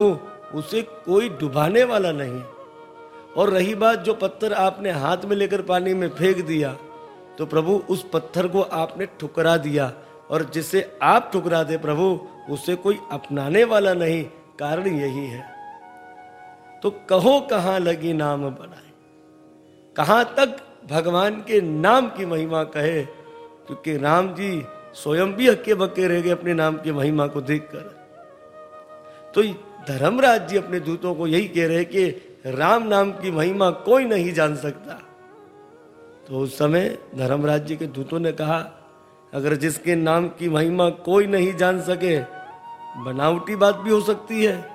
उसे कोई डुबाने वाला नहीं। और रही बात जो पत्थर आपने हाथ में लेकर पानी में फेंक दिया तो प्रभु उस पत्थर को आपने ठुकरा दिया, और जिसे आप ठुकरा दे प्रभु, उसे कोई अपनाने वाला नहीं, कारण यही है। तो कहो कहाँ लगी नाम बनाए? कहाँ तक भगवान के नाम की महिमा कहे? क्योंकि राम जी स्वयं भी हक्के बक्के रह गए अपने नाम की महिमा को देखकर। तो धर्मराज जी अपने दूतों को यही कह रहे कि राम नाम की महिमा कोई नहीं जान सकता। तो उस समय धर्मराज जी के दूतों ने कहा, अगर जिसके नाम की महिमा कोई नहीं जान सके, बनावटी बात भी हो सकती है।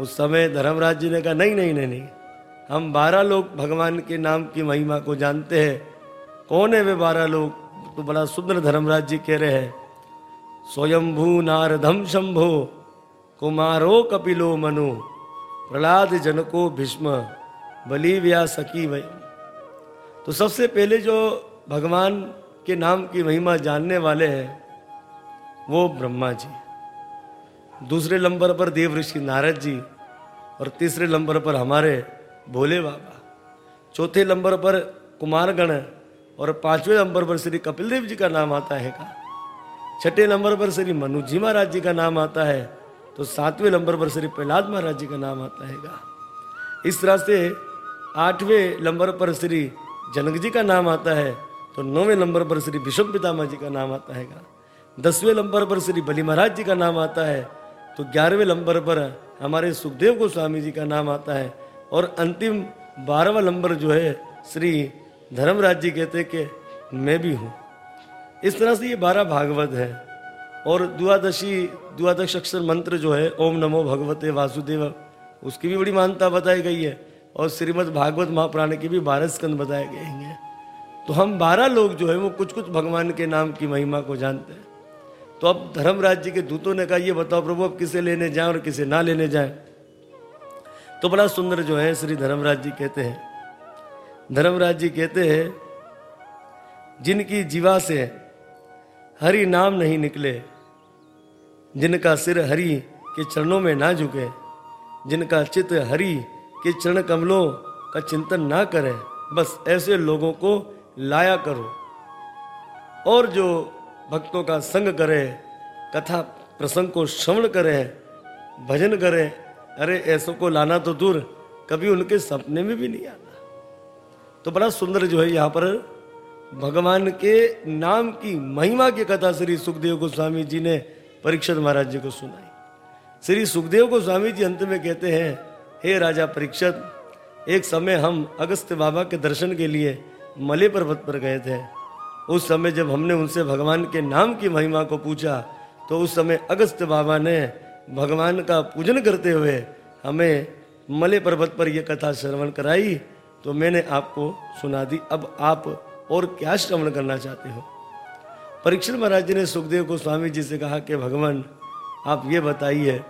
उस समय धर्मराज जी ने कहा, नहीं नहीं नहीं नहीं। हम बारह लोग भगवान के नाम की महिमा को जानते हैं। कौन है वे बारह लोग? तो बड़ा सुंदर धर्मराज जी कह रहे हैं, स्वयंभू नारदम शंभो कुमारो कपिलो मनु, प्रहलाद जनको भीष्म, बलि व्या सकी वही तो सबसे पहले जो भगवान के नाम की महिमा जानने वाले हैं, वो ब्रह्मा जी। दूसरे नंबर पर देव ऋषि नारद जी और तीसरे नंबर पर हमारे भोले बाबा। चौथे नंबर पर कुमारगण और पाँचवें नंबर पर श्री कपिल देव जी का नाम आता है का। छठे नंबर पर श्री मनु जी महाराज जी का नाम आता है तो सातवें नंबर पर श्री प्रहलाद महाराज जी का नाम आता है इस तरह से आठवें नंबर पर श्री जनक जी का नाम आता है तो नौवें नंबर पर श्री विश्व पितामा जी का नाम आता है दसवें नंबर पर श्री बलि महाराज जी का नाम आता है तो ग्यारहवें नंबर पर हमारे सुखदेव गोस्वामी जी का नाम आता है, और अंतिम बारहवा नंबर जो है श्री धर्मराज जी कहते कि मैं भी हूँ। इस तरह से ये बारह भागवत है। और द्वादशी, द्वादश अक्षर मंत्र जो है, ओम नमो भगवते वासुदेव, उसकी भी बड़ी मान्यता बताई गई है। और श्रीमद् भागवत महाप्राण के भी बारह स्कंद बताए गए हैं। तो हम बारह लोग जो है, वो कुछ कुछ भगवान के नाम की महिमा को जानते हैं। तो अब धर्मराज जी के दूतों ने कहा, ये बताओ प्रभु, अब किसे लेने जाए और किसे ना लेने जाए? तो बड़ा सुंदर जो है, श्री धर्मराज जी कहते हैं। धर्मराज जी कहते हैं, जिनकी जीवा से हरि नाम नहीं निकले जिनका सिर हरि के चरणों में ना झुके, जिनका चित्त हरि के चरण कमलों का चिंतन ना करें, बस ऐसे लोगों को लाया करो। और जो भक्तों का संग करे, कथा प्रसंग को श्रवण करे, भजन करे, अरे ऐसों को लाना तो दूर, कभी उनके सपने में भी नहीं आना तो बड़ा सुंदर जो है यहाँ पर, भगवान के नाम की महिमा की कथा श्री सुखदेव गोस्वामी जी ने परीक्षित महाराज जी को सुनाई। श्री सुखदेव को स्वामी जी अंत में कहते हैं, हे राजा परीक्षित, एक समय हम अगस्त बाबा के दर्शन के लिए मले पर्वत पर गए थे। उस समय जब हमने उनसे भगवान के नाम की महिमा को पूछा तो उस समय अगस्त बाबा ने भगवान का पूजन करते हुए हमें मले पर्वत पर यह कथा श्रवण कराई। तो मैंने आपको सुना दी। अब आप और क्या श्रवण करना चाहते हो? परीक्षण महाराज जी ने सुखदेव को स्वामी जी से कहा कि भगवान, आप ये बताइए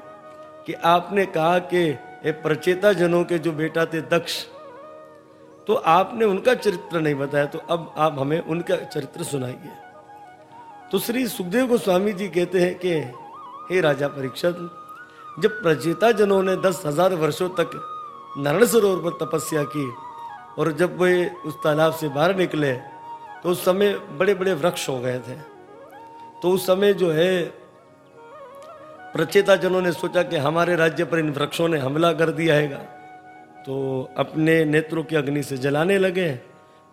कि आपने कहा कि ये प्रचेता जनों के जो बेटा थे दक्ष तो आपने उनका चरित्र नहीं बताया तो अब आप हमें उनका चरित्र सुनाइए। तो श्री सुखदेव गोस्वामी जी कहते हैं कि, हे राजा परीक्षित, जब प्रचेता जनों ने दस हज़ार वर्षों तक नारायण सरोवर पर तपस्या की और जब वे उस तालाब से बाहर निकले तो उस समय बड़े बड़े वृक्ष हो गए थे। तो उस समय जो है प्रचेता जनों ने सोचा कि हमारे राज्य पर इन वृक्षों ने हमला कर दिया है तो अपने नेत्रों की अग्नि से जलाने लगे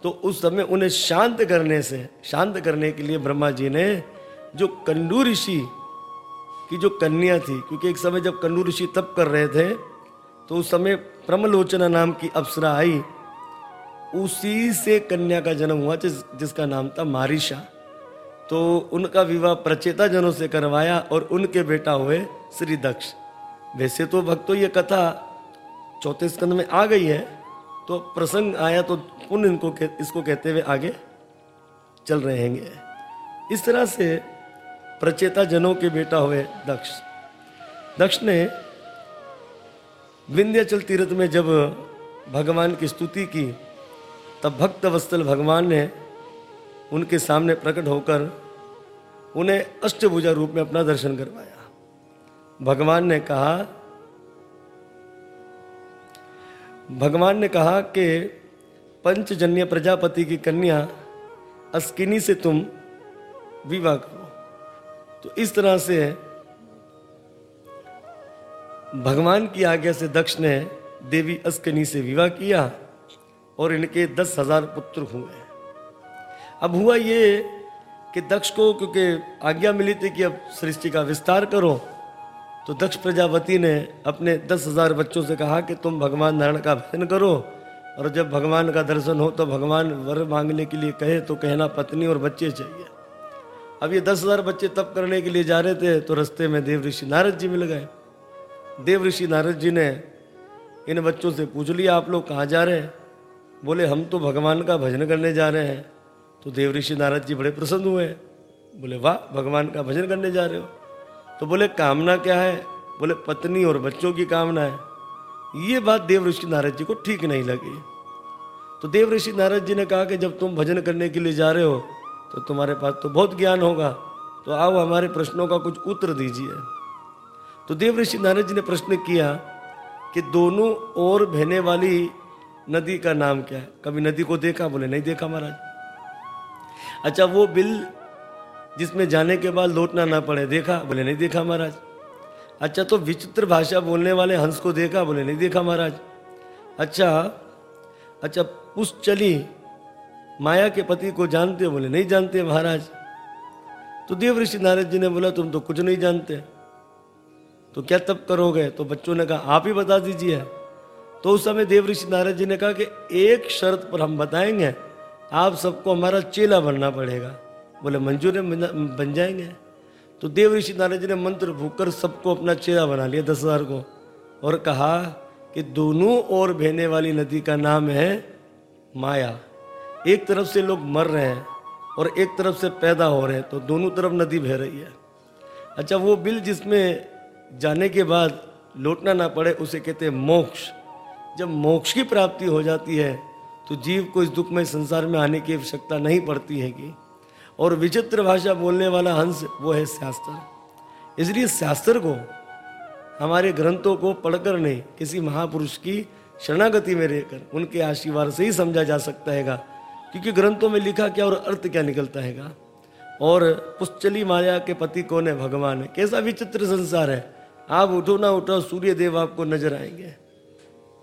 तो उस समय उन्हें शांत करने से, शांत करने के लिए ब्रह्मा जी ने जो कंडू ऋषि की जो कन्या थी, क्योंकि एक समय जब कंडू ऋषि तप कर रहे थे तो उस समय प्रमलोचना नाम की अप्सरा आई। उसी से कन्या का जन्म हुआ जिस जिसका नाम था मारिशा। तो उनका विवाह प्रचेता जनों से करवाया और उनके बेटा हुए श्री दक्ष। वैसे तो भक्तों ये कथा चौथे स्कंद में आ गई है तो प्रसंग आया तो पुण्य इनको के, इसको कहते हुए आगे चल रहे हैं इस तरह से प्रचेता जनों के बेटा हुए दक्ष। दक्ष ने विंध्याचल तीर्थ में जब भगवान की स्तुति की तब भक्त वस्तल भगवान ने उनके सामने प्रकट होकर उन्हें अष्टभुजा रूप में अपना दर्शन करवाया। भगवान ने कहा, भगवान ने कहा कि पंचजन्य प्रजापति की कन्या अस्किनी से तुम विवाह करो। तो इस तरह से भगवान की आज्ञा से दक्ष ने देवी अस्किनी से विवाह किया। और इनके दस हज़ार पुत्र हुए अब हुआ ये कि दक्ष को, क्योंकि आज्ञा मिली थी कि अब सृष्टि का विस्तार करो तो दक्ष प्रजापति ने अपने दस हज़ार बच्चों से कहा कि तुम भगवान नारायण का भजन करो, और जब भगवान का दर्शन हो तो भगवान वर मांगने के लिए कहे तो कहना पत्नी और बच्चे चाहिए। अब ये दस हज़ार बच्चे तप करने के लिए जा रहे थे तो रस्ते में देव ऋषि नारद जी मिल गए। देव ऋषि नारद जी ने इन बच्चों से पूछ लिया, आप लोग कहाँ जा रहे हैं? बोले, हम तो भगवान का भजन करने जा रहे हैं। तो देव ऋषि नारद जी बड़े प्रसन्न हुए। बोले, वाह, भगवान का भजन करने जा रहे हो। तो बोले, कामना क्या है? बोले, पत्नी और बच्चों की कामना है। ये बात देव ऋषि नारद जी को ठीक नहीं लगी। तो देव ऋषि नारद जी ने कहा कि, जब तुम भजन करने के लिए जा रहे हो तो तुम्हारे पास तो बहुत ज्ञान होगा। तो आओ हमारे प्रश्नों का कुछ उत्तर दीजिए। तो देव ऋषि नारद जी ने प्रश्न किया कि, दोनों ओर बहने वाली नदी का नाम क्या है? कभी नदी को देखा? बोले, नहीं देखा महाराज। अच्छा वो बिल जिसमें जाने के बाद लौटना ना पड़े, देखा? बोले, नहीं देखा महाराज। अच्छा तो विचित्र भाषा बोलने वाले हंस को देखा? बोले, नहीं देखा महाराज। अच्छा अच्छा उस चली माया के पति को जानते? बोले, नहीं जानते महाराज। तो देव ऋषि नारद जी ने बोला, तुम तो कुछ नहीं जानते। तो क्या तब करोगे? तो बच्चों ने कहा, आप ही बता दीजिए। तो उस समय देव ऋषि नारद जी ने कहा कि एक शर्त पर हम बताएँगे, आप सबको हमारा चेला बनना पड़ेगा। बोले, मंजूर है बन जाएँगे। तो देव ऋषि नारद जी ने मंत्र भूख कर सबको अपना चेला बना लिया, दस हज़ार को, और कहा कि दोनों ओर बहने वाली नदी का नाम है माया। एक तरफ़ से लोग मर रहे हैं और एक तरफ़ से पैदा हो रहे हैं तो दोनों तरफ़ नदी बह रही है। अच्छा वो बिल जिसमें जाने के बाद लौटना ना पड़े, उसे कहते हैं मोक्ष। जब मोक्ष की प्राप्ति हो जाती है तो जीव को इस दुख में संसार में आने की आवश्यकता नहीं पड़ती है कि और विचित्र भाषा बोलने वाला हंस, वो है शास्त्र। इसलिए शास्त्र को, हमारे ग्रंथों को पढ़कर नहीं, किसी महापुरुष की शरणागति में रहकर, उनके आशीर्वाद से ही समझा जा सकता है क्योंकि ग्रंथों में लिखा क्या और अर्थ क्या निकलता है और पुष्चली माया के पति कौन है? भगवान है। कैसा विचित्र संसार है। आप उठो ना उठो सूर्य देव आपको नज़र आएँगे।